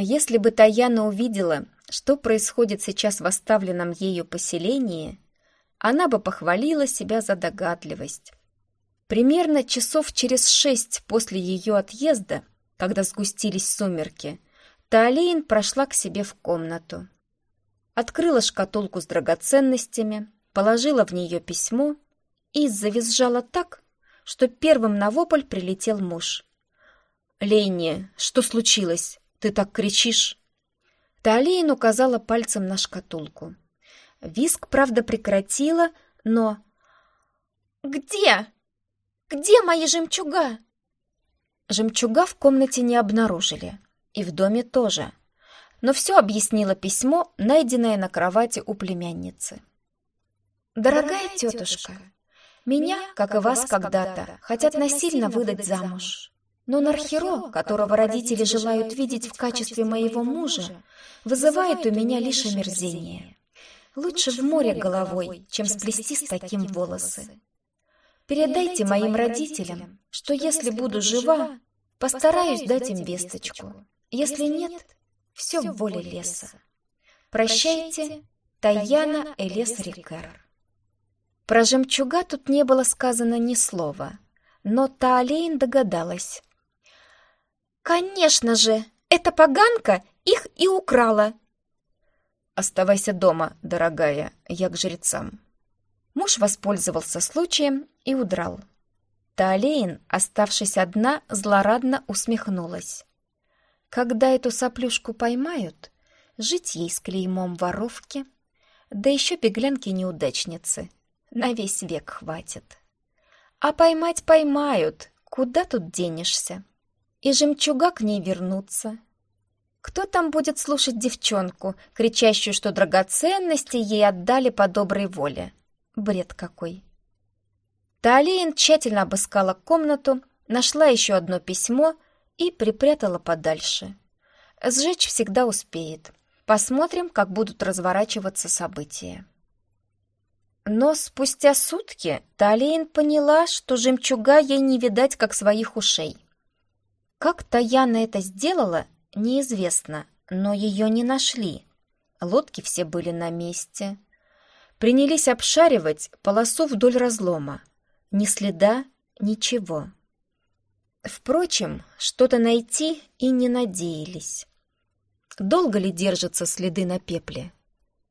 А если бы Таяна увидела, что происходит сейчас в оставленном ею поселении, она бы похвалила себя за догадливость. Примерно часов через шесть после ее отъезда, когда сгустились сумерки, Таолейн прошла к себе в комнату. Открыла шкатулку с драгоценностями, положила в нее письмо и завизжала так, что первым на вопль прилетел муж. «Лейни, что случилось? Ты так кричишь?» Таолейн указала пальцем на шкатулку. Виск, правда, прекратила, но... «Где? Где мои жемчуга?» Жемчуга в комнате не обнаружили. И в доме тоже. Но все объяснило письмо, найденное на кровати у племянницы. «Дорогая тетушка, меня, как и вас когда-то, хотят насильно выдать замуж. Но Нархеро, которого родители желают видеть в качестве моего мужа, вызывает у меня лишь омерзение. Лучше в море головой, чем сплести с таким волосы. Передайте моим родителям, что если буду жива, постараюсь дать им весточку. Если нет, все в воле леса. Прощайте, Таяна Элес Рикер. Про жемчуга тут не было сказано ни слова, но Таалейн догадалась. «Конечно же! Эта поганка их и украла!» «Оставайся дома, дорогая, я к жрецам». Муж воспользовался случаем и удрал. Таалейн, оставшись одна, злорадно усмехнулась. Когда эту соплюшку поймают, жить ей с клеймом воровки, да еще беглянки-неудачницы, на весь век хватит. А поймать поймают, куда тут денешься? И жемчуга к ней вернутся. Кто там будет слушать девчонку, кричащую, что драгоценности ей отдали по доброй воле? Бред какой. Таалиен тщательно обыскала комнату, нашла еще одно письмо и припрятала подальше. Сжечь всегда успеет. Посмотрим, как будут разворачиваться события. Но спустя сутки Талиен поняла, что жемчуга ей не видать, как своих ушей. Как Таяна это сделала, неизвестно, но ее не нашли. Лодки все были на месте. Принялись обшаривать полосу вдоль разлома. Ни следа, ничего. Впрочем, что-то найти и не надеялись. Долго ли держатся следы на пепле?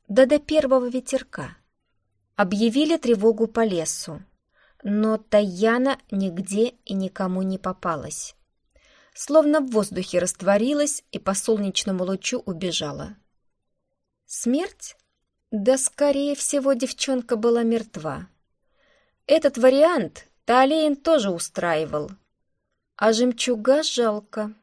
Да до первого ветерка. Объявили тревогу по лесу, но Таяна нигде и никому не попалась. Словно в воздухе растворилась и по солнечному лучу убежала. Смерть? Да, скорее всего, девчонка была мертва. Этот вариант Таалейн тоже устраивал — а жемчуга жалко.